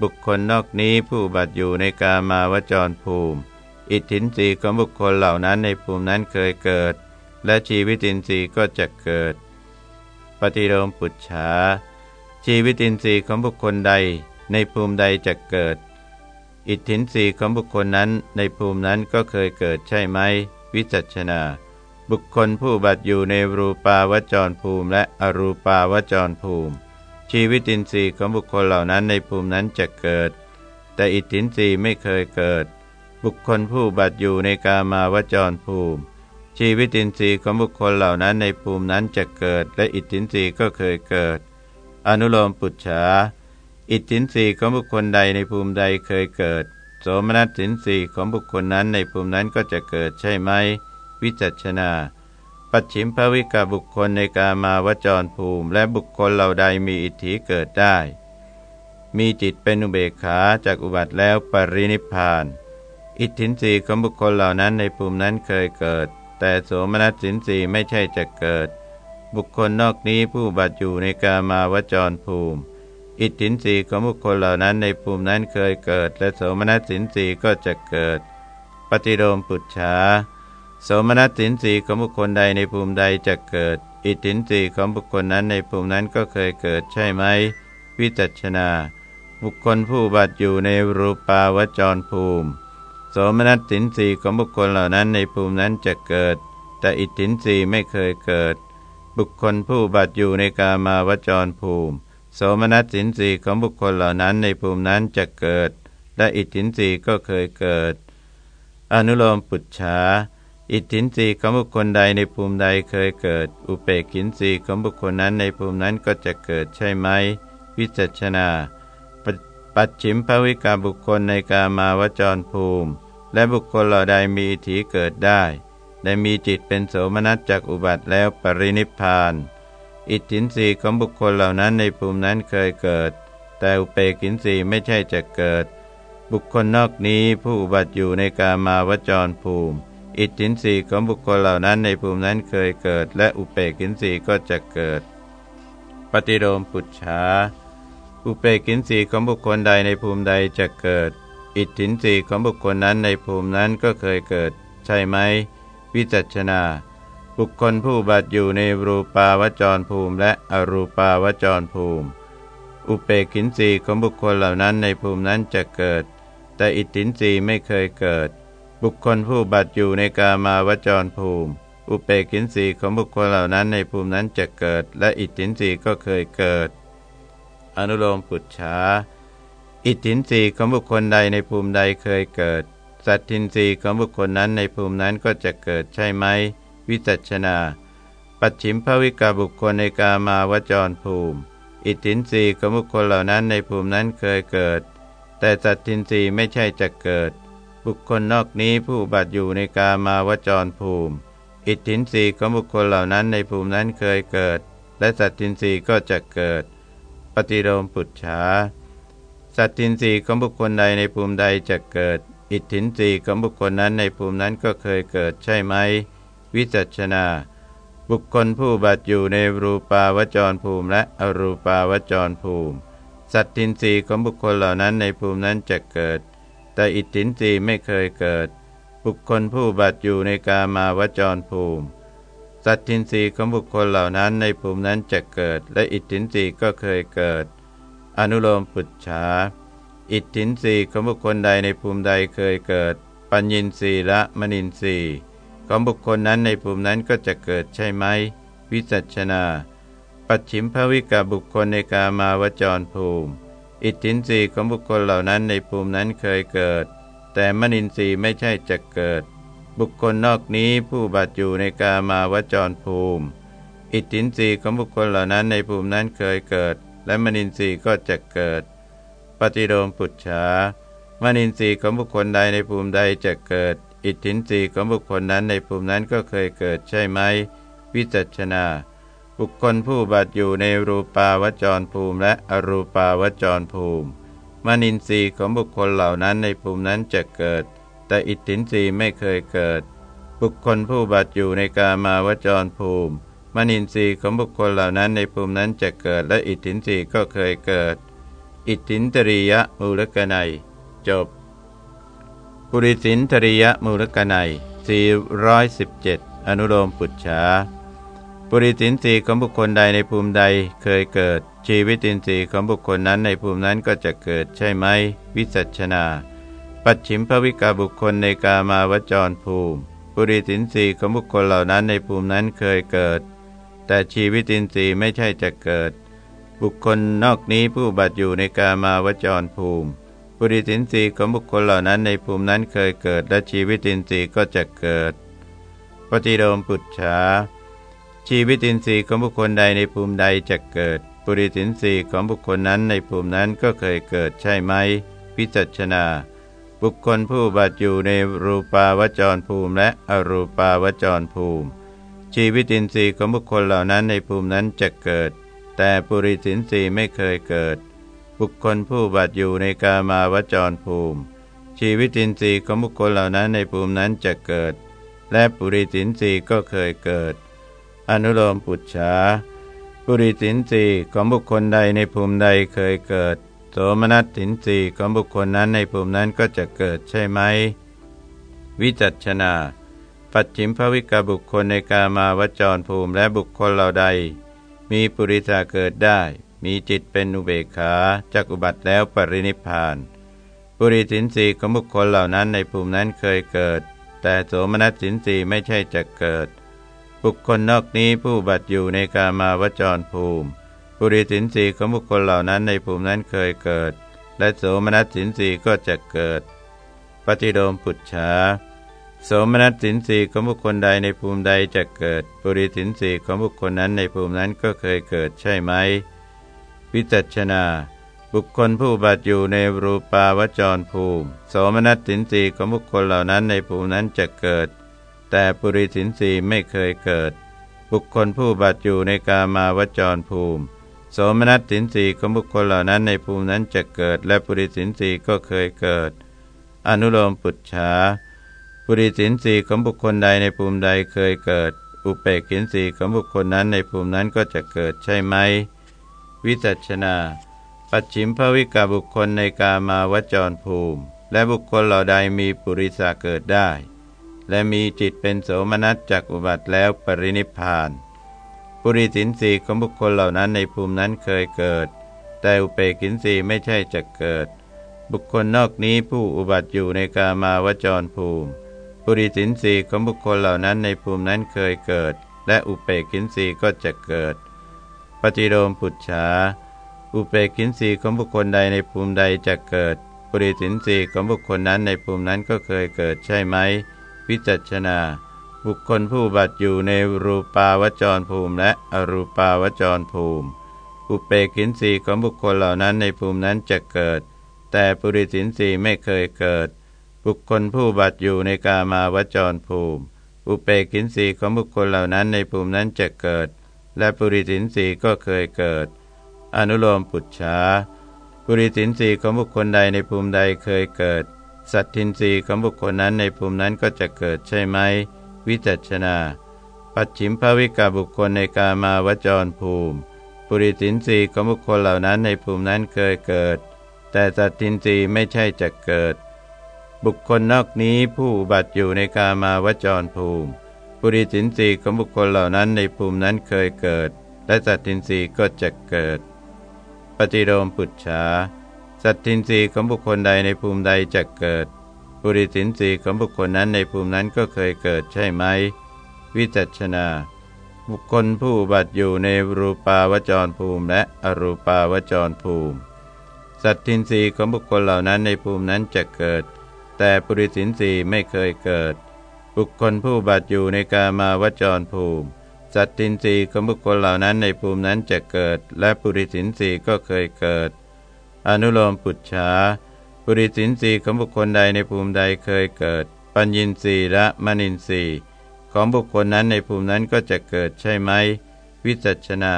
บุคคลนอกนี้ผู้บัตอยู่ในกามาวจรภูมิ อิทธินรีของบุคคลเหล่านั้นในภูมินั้นเคยเกิด และชีวิตินทรีก็จะเกิด ปฏิโลมปุจฉาชีวิตินทรีย์ของบุคคลใดในภูมิใดจะเกิด อิทธินสีของบุคคลนั้นในภูมินั้นก็เคยเกิดใช่ไหม วิจัชนา บุคคลผู้บัตอยู่ในรูปาวจรภูมิและอรูปาวจรภูมิ ชีวิตินทรีย์ของบุคคลเหล่านั้นในภูมินั้นจะเกิด แต่อิทธินรีไม่เคยเกิด บุคคลผู้บัตอยู่ในกามาวจรภูมิ ชีวิตินทรีย์ของบุคคลเหล่านั้นในภูมินั้นจะเกิด และอิทธินรีก็เคยเกิด อนุโลมปุจฉา อิทธินรีของบุคคลใดในภูมิใดเคยเกิด โสมนัสสินสีของบุคคลนั้นในภูมินั้นก็จะเกิดใช่ไหม วิจัชนา ปัจฉิมภวิกาบุคคลในกามาวจรภูมิ และบุคคลเหล่าใดมีอิทธิเกิดได้ มีจิตเป็นอุเบกขาจากอุบัติแล้วปรินิพาน อิทธินรีของบุคคลเหล่านั้นในภูมินั้นเคยเกิด แต่โสมนัสสินสีไม่ใช่จะเกิด บุคคลนอกนี้ผู้บัตอยู่ในกามาวจรภูมิ อิทธินสีของบุคคลเหล่านั้นในภูมินั้นเคยเกิด และโสมนัสสินสีก็จะเกิด ปฏิโลมปุจฉาโสมนัสสินสีของบุคคลใดในภูมิใดจะเกิด อิทธินสีของบุคคลนั้นในภูมินั้นก็เคยเกิดใช่ไหม วิจัชนา บุคคลผู้บัตอยู่ในรูปาวจรภูมิ โสมนัสสินสีของบุคคลเหล่านั้นในภูมินั้นจะเกิด แต่อิทธินสีไม่เคยเกิด บุคคลผู้บัตอยู่ในกามาวจรภูมิ โสมนัสสินสีของบุคคลเหล่านั้นในภูมินั้นจะเกิด และอิทธินสีก็เคยเกิด อนุโลมปุจฉาอิทธินสีของบุคคลใดในภูมิใดเคยเกิด อุเปกินสีของบุคคลนั้นในภูมินั้นก็จะเกิดใช่ไหม วิจัชนา ปัจฉิมภวิกาบุคคลในกามาวจรภูมิ และบุคคลเหล่าใดมีอิทธิเกิดได้และมีจิตเป็นโสมนัสจากอุบัติแล้วปรินิพาน อิทธินรีของบุคคลเหล่านั้นในภูมินั้นเคยเกิด แต่อุเปกินรีไม่ใช่จะเกิด บุคคลนอกนี้ผู้บัติอยู่ในกามาวจรภูมิ อิทธินรีของบุคคลเหล่านั้นในภูมินั้นเคยเกิด และอุเปกินรีก็จะเกิด ปฏิโลมปุจฉาอุเปกินรีของบุคคลใดในภูมิใดจะเกิด อิทธินรีของบุคคลนั้นในภูมินั้นก็เคยเกิด ใช่ไหมววิจัชนา บุคคลผู้บัตอยู่ในรูปาวจรภูมิ และอรูปาวจรภูมิ อุเปกินสีของบุคคลเหล่านั้นในภูมินั้นจะเกิด แต่อิทธินสีไม่เคยเกิด บุคคลผู้บัตอยู่ในกามาวจรภูมิ อุเปกินสีของบุคคลเหล่านั้นในภูมินั้นจะเกิด และอิทธินสีก็เคยเกิด อนุโลมปุจฉาอิทธินสีของบุคคลใดในภูมิใดเคยเกิด สัตทินรีของบุคคลนั้นในภูมินั้นก็จะเกิดใช่ไหม วิจัชนา ปัจฉิมภวิกาบุคคลในกามาวจรภูมิ อิทธินรีของบุคคลเหล่านั้นในภูมินั้นเคยเกิด แต่สัตทินรีไม่ใช่จะเกิด บุคคลนอกนี้ผู้บัตอยู่ในกามาวจรภูมิ อิทธินรีของบุคคลเหล่านั้นในภูมินั้นเคยเกิด และสัตทินรีก็จะเกิด ปฏิโลมปุจฉาสัตทินรีของบุคคลใดในภูมิใดจะเกิด อิทธินรีของบุคคลนั้นในภูมินั้นก็เคยเกิดใช่ไหม วิจัชนา บุคคลผู้บัตอยู่ในรูปาวจรภูมิและอรูปาวจรภูมิ สัตทินรีของบุคคลเหล่านั้นในภูมินั้นจะเกิด แต่อิทธินรีไม่เคยเกิด บุคคลผู้บัตอยู่ในกามาวจรภูมิ สัตทินรีของบุคคลเหล่านั้นในภูมินั้นจะเกิด และอิทธินรีก็เคยเกิด อนุโลมปุจฉาอิทธินรีของบุคคลใดในภูมิใดเคยเกิด ปัญญินรีและมณินรี ของบุคคลนั้นในภูมินั้นก็จะเกิดใช่ไหม วิจัชนา ปัจฉิมภวิกาบุคคลในกามาวจรภูมิ อิทธินรีของบุคคลเหล่านั้นในภูมินั้นเคยเกิด แต่มณินทรีย์ไม่ใช่จะเกิด บุคคลนอกนี้ผู้บัตอยู่ในกามาวจรภูมิ อิทธินรีของบุคคลเหล่านั้นในภูมินั้นเคยเกิด และมนินทรีย์ก็จะเกิด ปฏิโลมปุจฉามนินทรีย์ของบุคคลใดในภูมิใดจะเกิด อิทธินรีของบุคคลนั้นในภูมินั้นก็เคยเกิดใช่ไหม วิจัชนา บุคคลผู้บัตอยู่ในรูปาวจรภูมิและอรูปาวจรภูมิมนินทรีย์ของบุคคลเหล่านั้นในภูมินั้นจะเกิด แต่อิทธินรีไม่เคยเกิด บุคคลผู้บัตอยู่ในกามาวจรภูมิมนินทรีย์ของบุคคลเหล่านั้นในภูมินั้นจะเกิด และอิทธินรีก็เคยเกิด อิทธินตริยมูลกนัย จบ ปุริสินตริยมูลกนัย417 อนุโลมปุจฉาปุริสินทรีของบุคคลใดในภูมิใดเคยเกิด ชีวิตินทรีย์ของบุคคลนั้นในภูมินั้นก็จะเกิดใช่ไหม วิสัชนา ปัจฉิมภวิกาบุคคลในกามาวจรภูมิ ปุริสินทรีของบุคคลเหล่านั้นในภูมินั้นเคยเกิด แต่ชีวิตินทรีย์ไม่ใช่จะเกิด บุคคลนอกนี้ผู้บัตอยู่ในกามาวจรภูมิ ปุริสินทรีย์ของบุคคลเหล่านั้นในภูมินั้นเคยเกิด และชีวิตินทรีย์ก็จะเกิด ปฏิโลมปุจฉาชีวิตินทรีย์ของบุคคลใดในภูมิใดจะเกิด ปุริสินทรีย์ของบุคคลนั้นในภูมินั้นก็เคยเกิดใช่ไหมพิจัชนา บุคคลผู้บัตอยู่ในรูปาวจรภูมิ และอรูปาวจรภูมิ ชีวิตินทรีย์ของบุคคลเหล่านั้นในภูมินั้นจะเกิด แต่ปุริสินทรีย์ไม่เคยเกิด บุคคลผู้บัตอยู่ในกามาวจรภูมิ ชีวิตินทรีย์ของบุคคลเหล่านั้นในภูมินั้นจะเกิด และปุริสินทรีย์ก็เคยเกิด อนุโลมปุจฉาปุริสินทรีย์ของบุคคลใดในภูมิใดเคยเกิดโสมนัสสินทรีย์ของบุคคลนั้นในภูมินั้นก็จะเกิดใช่ไหม วิจัชนา ปัจฉิมภวิกบุคคลในกามาวจรภูมิและบุคคลเหล่าใด มีปุริสาเกิดได้ มีจิตเป็นอุเบกขาจากอุบัติแล้วปรินิพานปุริสินสีของบุคคลเหล่านั้นในภูมินั้นเคยเกิด แต่โสมนัสสินสีไม่ใช่จะเกิด บุคคลนอกนี้ผู้บัติอยู่ในกามาวจรภูมิปุริสินสีของบุคคลเหล่านั้นในภูมินั้นเคยเกิด และโสมนัสสินสีก็จะเกิด ปฏิโดมปุจฉาโสมนัตสินสีของบุคคลใดในภูมิใดจะเกิด ปุริสินสีของบุคคลนั้นในภูมินั้นก็เคยเกิดใช่ไหม วิจัชนา บุคคลผู้บัตอยู่ในรูปาวจรภูมิ โสมนัตสินสีของบุคคลเหล่านั้นในภูมินั้นจะเกิด แต่ปุริสินสีไม่เคยเกิด บุคคลผู้บัตอยู่ในกามาวจรภูมิ โสมนัตสินสีของบุคคลเหล่านั้นในภูมินั้นจะเกิด และปุริสินสีก็เคยเกิด อนุโลมปุจฉาปุริสินสีของบุคคลใดในภูมิใดเคยเกิด อุเปกินสีของบุคคลนั้นในภูมินั้นก็จะเกิดใช่ไหม วิจัชนา ปัจฉิมภวิกาบุคคลในกามาวจรภูมิ และบุคคลเหล่าใดมีปุริสาเกิดได้ และมีจิตเป็นโสมนัสจากอุบัติแล้วปรินิพานปุริสินสีของบุคคลเหล่านั้นในภูมินั้นเคยเกิด แต่อุเปกินสีไม่ใช่จะเกิด บุคคลนอกนี้ผู้อุบัติอยู่ในกามาวจรภูมิปุริสินสีของบุคคลเหล่านั้นในภูมินั้นเคยเกิด และอุเปกินสีก็จะเกิด ปฏิโลมปุจฉา อุเปกินสีของบุคคลใดในภูมิใดจะเกิด ปุริสินสีของบุคคลนั้นในภูมินั้นก็เคยเกิดใช่ไหม วิจัชนา บุคคลผู้บัตอยู่ในรูปาวจรภูมิ และอรูปาวจรภูมิ อุเปกินสีของบุคคลเหล่านั้นในภูมินั้นจะเกิด แต่ปุริสินสีไม่เคยเกิด บุคคลผู้บัตอยู่ในกามาวจรภูมิ อุเปกินสีของบุคคลเหล่านั้นในภูมินั้นจะเกิด และปุริสินสีก็เคยเกิด อนุโลมปุจฉาปุริสินสีของบุคคลใดในภูมิใดเคยเกิด สัตทินรีของบุคคลนั้นในภูมินั้นก็จะเกิดใช่ไหม วิจัชนา ปัจฉิมภวิกาบุคคลในกามาวจรภูมิ ปุริสินรีของบุคคลเหล่านั้นในภูมินั้นเคยเกิด แต่สัตทินรีไม่ใช่จะเกิด บุคคลนอกนี้ผู้บัติอยู่ในกามาวจรภูมิ ปุริสินรีของบุคคลเหล่านั้นในภูมินั้นเคยเกิด และสัตทินรีก็จะเกิด ปฏิโลมปุจฉาสัตทินรีของบุคคลใดในภูมิใดจะเกิด ปุริสินรีของบุคคลนั้นในภูมินั้นก็เคยเกิดใช่ไหม วิจัชนา บุคคลผู้บัติอยู่ในรูปาวจรภูมิและอรูปาวจรภูมิ สัตทินรีของบุคคลเหล่านั้นในภูมินั้นจะเกิด แต่ปุริสินรีไม่เคยเกิด บุคคลผู้บัติอยู่ในกามาวจรภูมิ สัตทินรีของบุคคลเหล่านั้นในภูมินั้นจะเกิด และปุริสินรีก็เคยเกิด อนุโลมปุจฉาปุริสินสีของบุคคลใดในภูมิใดเคยเกิด ปัญญินสีและมณินสีของบุคคลนั้นในภูมินั้นก็จะเกิดใช่ไหม วิจัชนา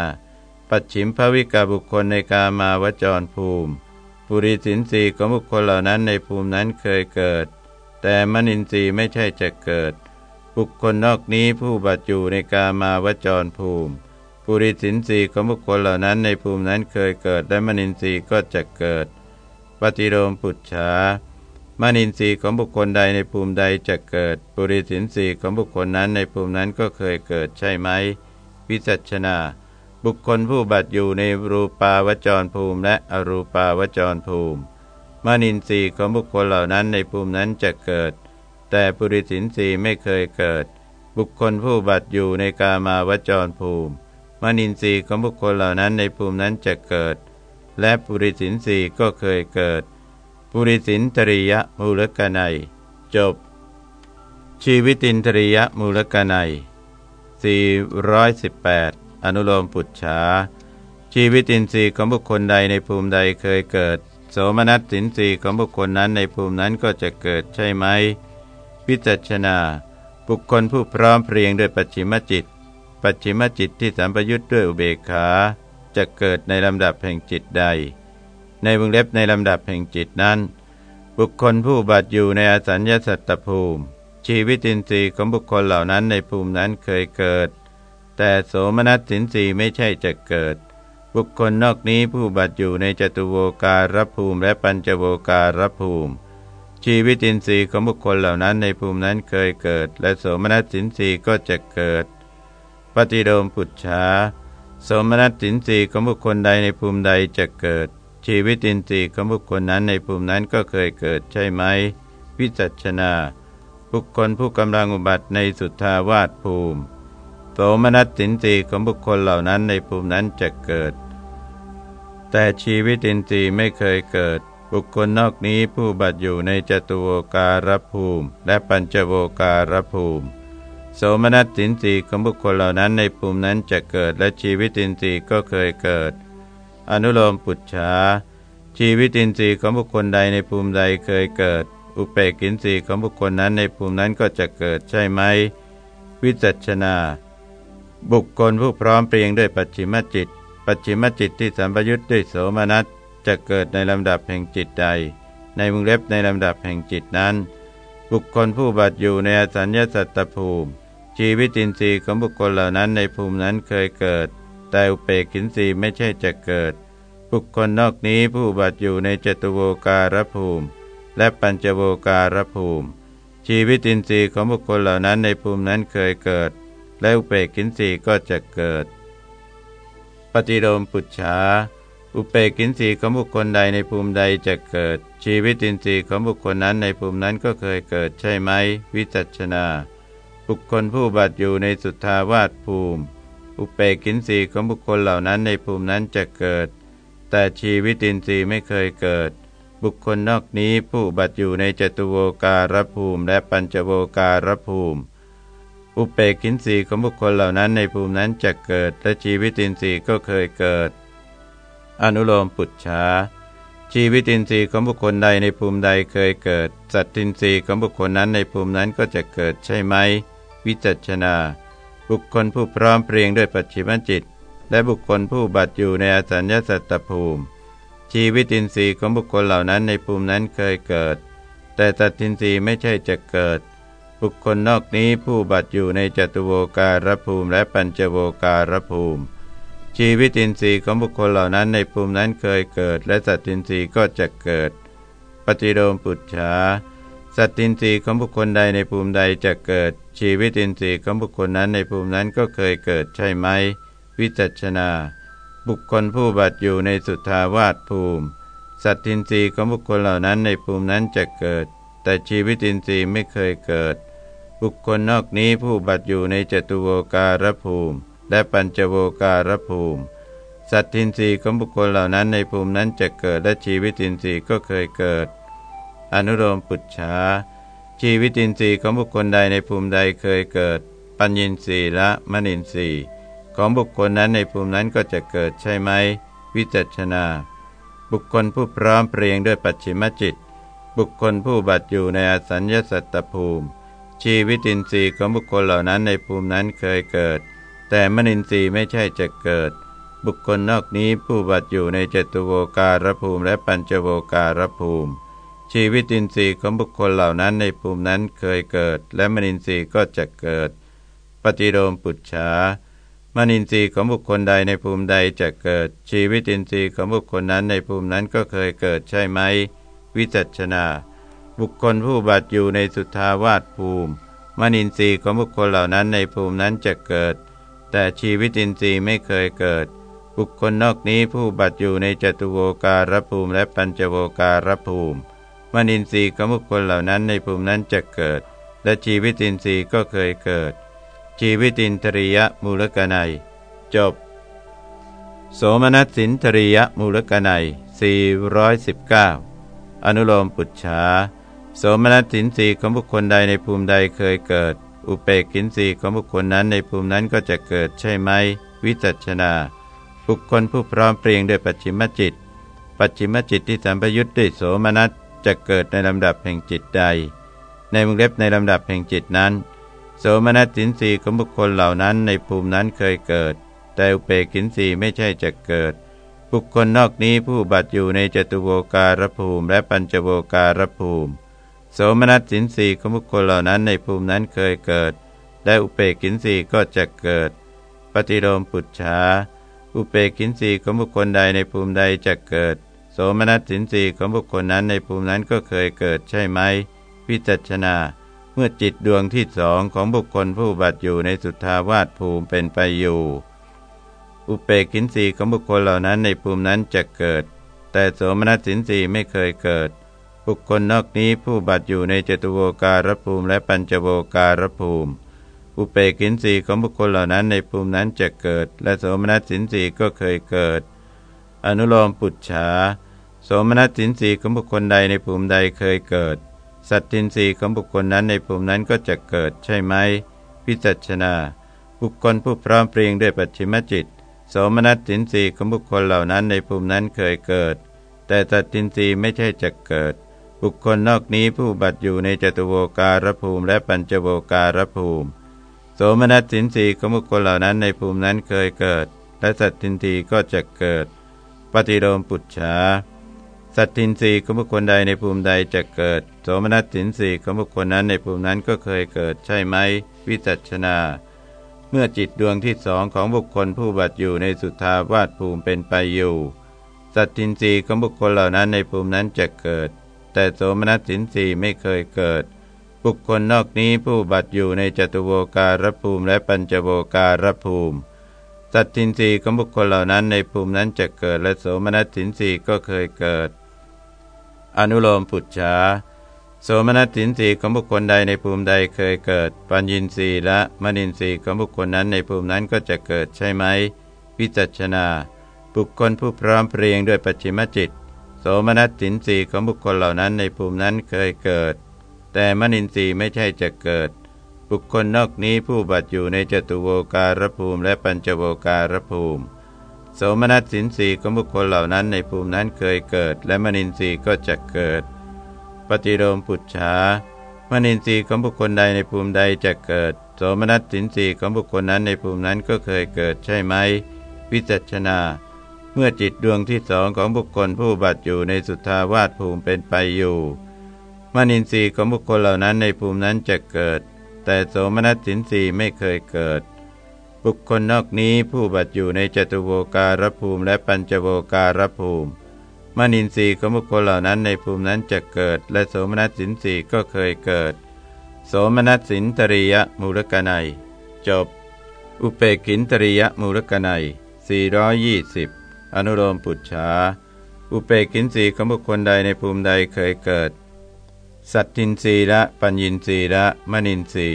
ปัจฉิมภวิกาบุคคลในกามาวจรภูมิ ปุริสินสีของบุคคลเหล่านั้นในภูมินั้นเคยเกิด แต่มณินสีไม่ใช่จะเกิด บุคคลนอกนี้ผู้บัตอยู่ในกามาวจรภูมิ ปุริสินสีของบุคคลเหล่านั้นในภูมินั้นเคยเกิด และมนินทรีย์ก็จะเกิด ปฏิโลมปุจฉามนินทรีย์ของบุคคลใดในภูมิใดจะเกิด ปุริสินสีของบุคคลนั้นในภูมินั้นก็เคยเกิดใช่ไหม วิจัชนา บุคคลผู้บัตอยู่ในรูปาวจรภูมิและอรูปาวจรภูมิ มนินทรีย์ของบุคคลเหล่านั้นในภูมินั้นจะเกิด แต่ปุริสินสีไม่เคยเกิด บุคคลผู้บัตอยู่ในกามาวจรภูมิ มนินทรีย์ของบุคคลเหล่านั้นในภูมินั้นจะเกิด และปุริสินทรีย์ก็เคยเกิด ปุริสินตริยมูลกนัย จบ ชีวิตินทริยมูลกนัย418 อนุโลมปุจฉาชีวิตินทรีย์ของบุคคลใดในภูมิใดเคยเกิด สมนัสสินทรีย์ของบุคคลนั้นในภูมินั้นก็จะเกิดใช่ไหมวิจัชนาบุคคลผู้พร้อมเพรียงด้วยปัจฉิมจิต ปัจฉิมจิตที่สัมปยุทธ์ด้วยอุเบกขาจะเกิดในลำดับแห่งจิตใด ในวงเล็บในลำดับแห่งจิตนั้น บุคคลผู้บัตอยู่ในอสัญญาสัตตภูมิ ชีวิตินทรีย์ของบุคคลเหล่านั้นในภูมินั้นเคยเกิด แต่โสมนัสสินทรีย์ไม่ใช่จะเกิด บุคคลนอกนี้ผู้บัตอยู่ในจตุโวการภูมิและปัญจโวการภูมิ ชีวิตินทรีย์ของบุคคลเหล่านั้นในภูมินั้นเคยเกิด และโสมนัสสินทรีย์ก็จะเกิด ปฏิโดมปุจฉาสมนัตสินสีของบุคคลใดในภูมิใดจะเกิด ชีวิตินทรีย์ของบุคคลนั้นในภูมินั้นก็เคยเกิดใช่ไหม วิจัชนา บุคคลผู้กำลังอุบัติในสุทธาวาสภูมิ โสมนัตสินสีของบุคคลเหล่านั้นในภูมินั้นจะเกิด แต่ชีวิตินทรีย์ไม่เคยเกิด บุคคลนอกนี้ผู้บัติอยู่ในจตุโวการภูมิ และปัญจโวการภูมิ โสมนัสสินสีของบุคคลเหล่านั้นในภูมินั้นจะเกิดและชีวิตินทรีย์ก็เคยเกิด อนุโลมปุจฉาชีวิตินทรีย์ของบุคคลใดในภูมิใดเคยเกิด อุเปกินทรีย์ของบุคคลนั้นในภูมินั้นก็จะเกิดใช่ไหม วิจัชนา บุคคลผู้พร้อมเปรียงด้วยปัจฉิมจิต ปัจฉิมจิตที่สัมปยุทธ์ด้วยโสมนัสจะเกิดในลำดับแห่งจิตใด ในมุงเล็บในลำดับแห่งจิตนั้น บุคคลผู้บัตอยู่ในอสัญญาสัตตภูมิ ชีวิตินทรีย์ของบุคคลเหล่านั้นในภูมินั้นเคยเกิด แต่อุเปกินทรีย์ไม่ใช่จะเกิด บุคคลนอกนี้ผู้บัตอยู่ในจตุโวการภูมิ และปัญจโวการภูมิ ชีวิตินทรีย์ของบุคคลเหล่านั้นในภูมินั้นเคยเกิด และอุเปกินทรีย์ก็จะเกิด ฏิโลมปุจฉาอุเปกินทรีของบุคคลใดในภูมิใดจะเกิด ชีวิตินทรีย์ของบุคคลนั้นในภูมินั้นก็เคยเกิดใช่ไหม วิจัชนา บุคคลผู้บัตอยู่ในสุทธาวาสภูมิ อุเปกินทรีของบุคคลเหล่านั้นในภูมินั้นจะเกิด แต่ชีวิตินทรีย์ไม่เคยเกิด บุคคลนอกนี้ผู้บัตอยู่ในจตุโวการภูมิและปัญจโวการภูมิ อุเปกินทรีของบุคคลเหล่านั้นในภูมินั้นจะเกิด และชีวิตินทรีย์ก็เคยเกิด อนุโลมปุจฉาชีวิตินทรีย์ของบุคคลใดในภูมิใดเคยเกิด สัตตินทรีย์ของบุคคลนั้นในภูมินั้นก็จะเกิดใช่ไหม วิจัชนา บุคคลผู้พร้อมเพรียงด้วยปัจฉิมจิต และบุคคลผู้บัตอยู่ในอสัญญาสัตตภูมิ ชีวิตินทรีย์ของบุคคลเหล่านั้นในภูมินั้นเคยเกิด แต่สัตตินทรีย์ไม่ใช่จะเกิด บุคคลนอกนี้ผู้บัตอยู่ในจตุโวการภูมิและปัญจโวการภูมิ ชีวิตินทรีย์ของบุคคลเหล่านั้นในภูมินั้นเคยเกิด และสัตตินทรีย์ก็จะเกิด ปฏิโลมปุจฉาสัตตินทรีย์ของบุคคลใดในภูมิใดจะเกิด ชีวิตินทรีย์ของบุคคลนั้นในภูมินั้นก็เคยเกิดใช่ไหม วิจัชนา บุคคลผู้บัตอยู่ในสุทธาวาสภูมิ สัตตินทรีย์ของบุคคลเหล่านั้นในภูมินั้นจะเกิด แต่ชีวิตินทรีย์ไม่เคยเกิด บุคคลนอกนี้ผู้บัตอยู่ในจตุโวการภูมิ และปัญจโวการภูมิ สัตทินรีของบุคคลเหล่านั้นในภูมินั้นจะเกิดและชีวิตินทรีย์ก็เคยเกิด อนุโลมปุจฉาชีวิตินทรีย์ของบุคคลใดในภูมิใดเคยเกิด ปัญญินทรีย์และมณินทรีย์ของบุคคลนั้นในภูมินั้นก็จะเกิดใช่ไหม วิจัชนา บุคคลผู้พร้อมเพรียงด้วยปัจฉิมจิต บุคคลผู้บัตอยู่ในอสัญญสัตตภูมิ ชีวิตินทรีย์ของบุคคลเหล่านั้นในภูมินั้นเคยเกิด แต่มนินทรีย์ไม่ใช่จะเกิด บุคคลนอกนี้ผู้บัตอยู่ในเจตุโวการภูมิและปัญจโวการภูมิ ชีวิตินทรีย์ของบุคคลเหล่านั้นในภูมินั้นเคยเกิด และมนินทรีย์ก็จะเกิด ปฏิโลมปุจฉามนินทรีย์ของบุคคลใดในภูมิใดจะเกิด ชีวิตินทรีย์ของบุคคลนั้นในภูมินั้นก็เคยเกิดใช่ไหม วิจัชนา บุคคลผู้บัตอยู่ในสุทธาวาสภูมิ มนินทรีย์ของบุคคลเหล่านั้นในภูมินั้นจะเกิด แต่ชีวิตินทรีย์ไม่เคยเกิด บุคคลนอกนี้ผู้บัตอยู่ในจตุโวการภูมิและปัญจโวการภูมิ มนินทรีย์ของบุคคลเหล่านั้นในภูมินั้นจะเกิด และชีวิตินทรีย์ก็เคยเกิด ชีวิตินทริยมูลกนัย จบ โสมนัสสินทริยมูลกนัย419 อนุโลมปุจฉา โสมนัสสินสีของบุคคลใดในภูมิใดเคยเกิด อุเปกินสีของบุคคลนั้นในภูมินั้นก็จะเกิดใช่ไหม วิจัชนา บุคคลผู้พร้อมเปรียงด้วยปัจฉิมจิต ปัจฉิมจิตที่สัมปยุทธ์ด้วยโสมนัสจะเกิดในลำดับแห่งจิตใด ในมงเล็บในลำดับแห่งจิตนั้น โสมนัสสินสีของบุคคลเหล่านั้นในภูมินั้นเคยเกิด แต่อุเปกินสีไม่ใช่จะเกิด บุคคลนอกนี้ผู้บัตอยู่ในจตุโวการภูมิ และปัญจโวการภูมิ โสมนัสสินสีของบุคคลเหล่านั้นในภูมินั้นเคยเกิด และอุเปกินสีก็จะเกิด ปฏิโลมปุจฉาอุเปกินสีของบุคคลใดในภูมิใดจะเกิด โสมนัสสินสีของบุคคลนั้นในภูมินั้นก็เคยเกิดใช่ไหมวิจัชนา เมื่อจิตดวงที่สองของบุคคลผู้บัตอยู่ในสุทธาวาสภูมิเป็นไปอยู่ อุเปกินสีของบุคคลเหล่านั้นในภูมินั้นจะเกิด แต่โสมนัสสินสีไม่เคยเกิด บุคคลนอกนี้ผู้บัตอยู่ในเจตุโวการภูมิและปัญจโวการภูมิ อุเปกินสีของบุคคลเหล่านั้นในภูมินั้นจะเกิด และโสมนัสสินสีก็เคยเกิด อนุโลมปุจฉาโสมนัสสินสีของบุคคลใดในภูมิใดเคยเกิด สัตตินสีของบุคคลนั้นในภูมินั้นก็จะเกิดใช่ไหมพิจัชนา บุคคลผู้พร้อมเพรียงด้วยปัจฉิมจิต โสมนัสสินสีของบุคคลเหล่านั้นในภูมินั้นเคยเกิด แต่สัตตินสีไม่ใช่จะเกิด บุคคลนอกนี้ผู้บัตอยู่ในจตุโวการภูมิและปัญจโวการภูมิ โสมนัสสินสีของบุคคลเหล่านั้นในภูมินั้นเคยเกิด และสัตทินรีก็จะเกิด ปฏิโลมปุจฉาสัตทินรีของบุคคลใดในภูมิใดจะเกิด โสมนัสสินสีของบุคคลนั้นในภูมินั้นก็เคยเกิดใช่ไหม วิจัชนา เมื่อจิตดวงที่สองของบุคคลผู้บัตอยู่ในสุทธาวาสภูมิเป็นไปอยู่ สัตทินรีของบุคคลเหล่านั้นในภูมินั้นจะเกิด แต่โสมนัสสินสีไม่เคยเกิด บุคคลนอกนี้ผู้บัตอยู่ในจตุโวการภูมิและปัญจโวการภูมิ สัตทินรีของบุคคลเหล่านั้นในภูมินั้นจะเกิดและโสมนัสสินรีก็เคยเกิด อนุโลมปุจฉาโสมนัสสินสีของบุคคลใดในภูมิใดเคยเกิด ปัญญินสีและมณินสีของบุคคลนั้นในภูมินั้นก็จะเกิดใช่ไหมวิจัชนา บุคคลผู้พร้อมเพรียงด้วยปัจฉิมจิต สมนัสสินสีของบุคคลเหล่านั้นในภูมินั้นเคยเกิด แต่มณินทรีย์ไม่ใช่จะเกิด บุคคลนอกนี้ผู้บัตอยู่ในจตุโวการภูมิและปัญจโวการภูมิ โสมนัสสินสีของบุคคลเหล่านั้นในภูมินั้นเคยเกิด และมณินทรีย์ก็จะเกิด ปฏิโลมปุจฉามนินทรีย์ของบุคคลใดในภูมิใดจะเกิด โสมนัสสินทรีของบุคคลนั้นในภูมินั้นก็เคยเกิดใช่ไหมวิจัชนา เมื่อจิตดวงที่สองของบุคคลผู้บัตอยู่ในสุทธาวาสภูมิเป็นไปอยู่มนินทรีย์ของบุคคลเหล่านั้นในภูมินั้นจะเกิด แต่โสมนัสสินทรีย์ไม่เคยเกิด บุคคลนอกนี้ผู้บัตอยู่ในจตุโวการภูมิและปัญจโวการภูมิมนินทรีย์ของบุคคลเหล่านั้นในภูมินั้นจะเกิด และโสมนัสสินสีก็เคยเกิด โสมนัสสินตริยมูลกนัย จบ อุเปกินตริยมูลกนัย420 อนุโลมปุจฉาอุเปกินสีของบุคคลใดในภูมิใดเคยเกิด สัตทินรีละปัญญินรีละมนินรี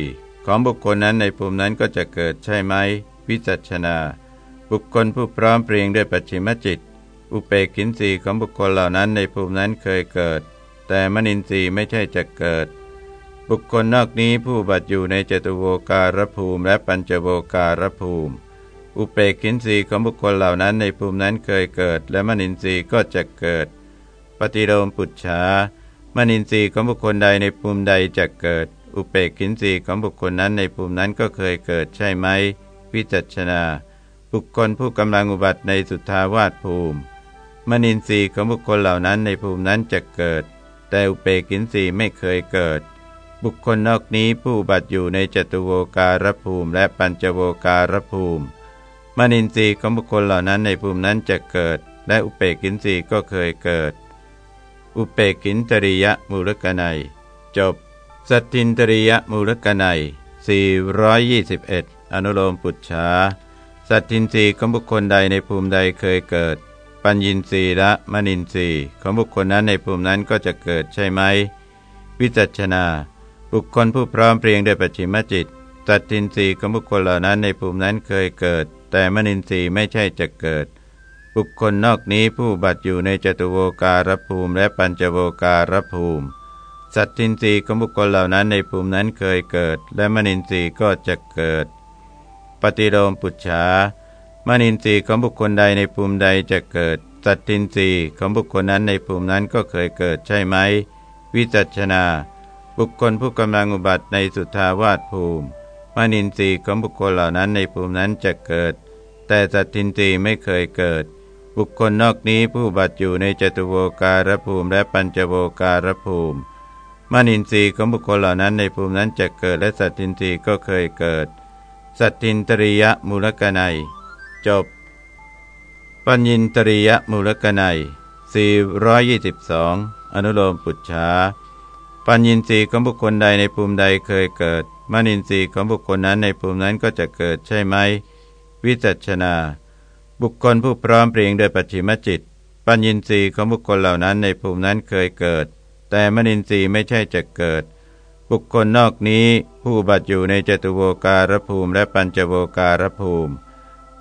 ของบุคคลนั้นในภูมินั้นก็จะเกิดใช่ไหมวิจัชนา บุคคลผู้พร้อมเปรียงด้วยปัจฉิมจิต อุเปกินสีของบุคคลเหล่านั้นในภูมินั้นเคยเกิด แต่มนินทรีย์ไม่ใช่จะเกิด บุคคลนอกนี้ผู้บัตอยู่ในเจตโวการภูมิและปัญจโวการภูมิ อุเปกินสีของบุคคลเหล่านั้นในภูมินั้นเคยเกิด และมนินทรีย์ก็จะเกิด ปฏิโลมปุจฉามนินทรีย์ของบุคคลใดในภูมิใดจะเกิด อุเปกินสีของบุคคลนั้นในภูมินั้นก็เคยเกิดใช่ไหมวิจัชนา บุคคลผู้กำลังอุบัติในสุทธาวาสภูมิ มนินทรีย์ของบุคคลเหล่านั้นในภูมินั้นจะเกิด แต่อุเปกินทรีย์ไม่เคยเกิดบุคคลนอกนี้ผู้บัติอยู่ในจตุโวการภูมิ และปัญจโวการภูมิ มนินทรีย์ของบุคคลเหล่านั้นในภูมินั้นจะเกิด และอุเปกินทรีย์ก็เคยเกิด อุเปกินตริยมูลกนัย จบ สัตตินตริยมูลกนัย421 อนุโลมปุจฉาสัตทินทรีย์ของบุคคลใดในภูมิใดเคยเกิด ปัญญินรีและมณินทรีย์ของบุคคลนั้นในภูมินั้นก็จะเกิดใช่ไหม วิจัชนา บุคคลผู้พร้อมเพรียงด้วยปัจฉิมจิต ตัดทินรีของบุคคลเหล่านั้นในภูมินั้นเคยเกิด แต่มณินทรีย์ไม่ใช่จะเกิด บุคคลนอกนี้ผู้บัตอยู่ในจตุโวการภูมิ และปัญจโวการภูมิ สัตทินรีของบุคคลเหล่านั้นในภูมินั้นเคยเกิด และมณินทรีย์ก็จะเกิด ปฏิโลมปุจฉามนินทรีย์ของบุคคลใดในภูมิใดจะเกิด สัตตินทรีย์ของบุคคลนั้นในภูมินั้นก็เคยเกิดใช่ไหม วิจัชนา บุคคลผู้กำลังอุบัติในสุทาวาสภูมิ มนินทรีย์ของบุคคลเหล่านั้นในภูมินั้นจะเกิด แต่สัตตินทรีย์ไม่เคยเกิด บุคคลนอกนี้ผู้บัติอยู่ในจตุโวการภูมิและปัญจโวการภูมิมนินทรีย์ของบุคคลเหล่านั้นในภูมินั้นจะเกิด และสัตตินทรีย์ก็เคยเกิด สัตตินตริยมูลกนัย จบ ปัญญินตริยมูลกนัย422 อนุโลมปุจฉาปัญญินทรีย์ของบุคคลใดในภูมิใดเคยเกิด มนินทรีย์ของบุคคลนั้นในภูมินั้นก็จะเกิดใช่ไหม วิจัชนา บุคคลผู้พร้อมเปลี่ยงโดยปัจฉิมจิต ปัญญินทรีย์ของบุคคลเหล่านั้นในภูมินั้นเคยเกิด แต่มนินทรีย์ไม่ใช่จะเกิด บุคคลนอกนี้ผู้บัติอยู่ในจตุโวการภูมิ และปัญจโวการภูมิ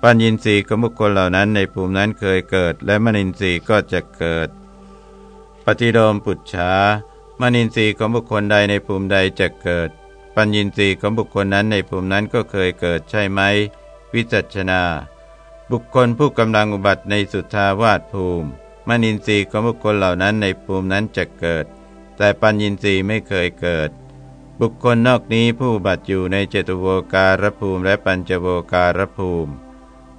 ปัญญินทรีย์ของบุคคลเหล่านั้นในภูมินั้นเคยเกิด และมนินทรีย์ก็จะเกิด ปฏิโลมปุจฉามนินทรีย์ของบุคคลใดในภูมิใดจะเกิด ปัญญินทรีย์ของบุคคลนั้นในภูมินั้นก็เคยเกิดใช่ไหม วิจัชนา บุคคลผู้กำลังอุบัติในสุทธาวาสภูมิมนินทรีย์ของบุคคลเหล่านั้นในภูมินั้นจะเกิด แต่ปัญญินทรีย์ไม่เคยเกิด บุคคลนอกนี้ผู้บัติอยู่ในเจตุโวการภูมิและปัญจโวการภูมิ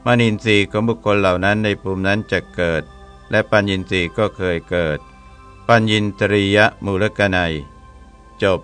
มนินทรีย์ของบุคคลเหล่านั้นในภูมินั้นจะเกิด และปัญญินทรีย์ก็เคยเกิด ปัญญินตริยมูลกนัย จบ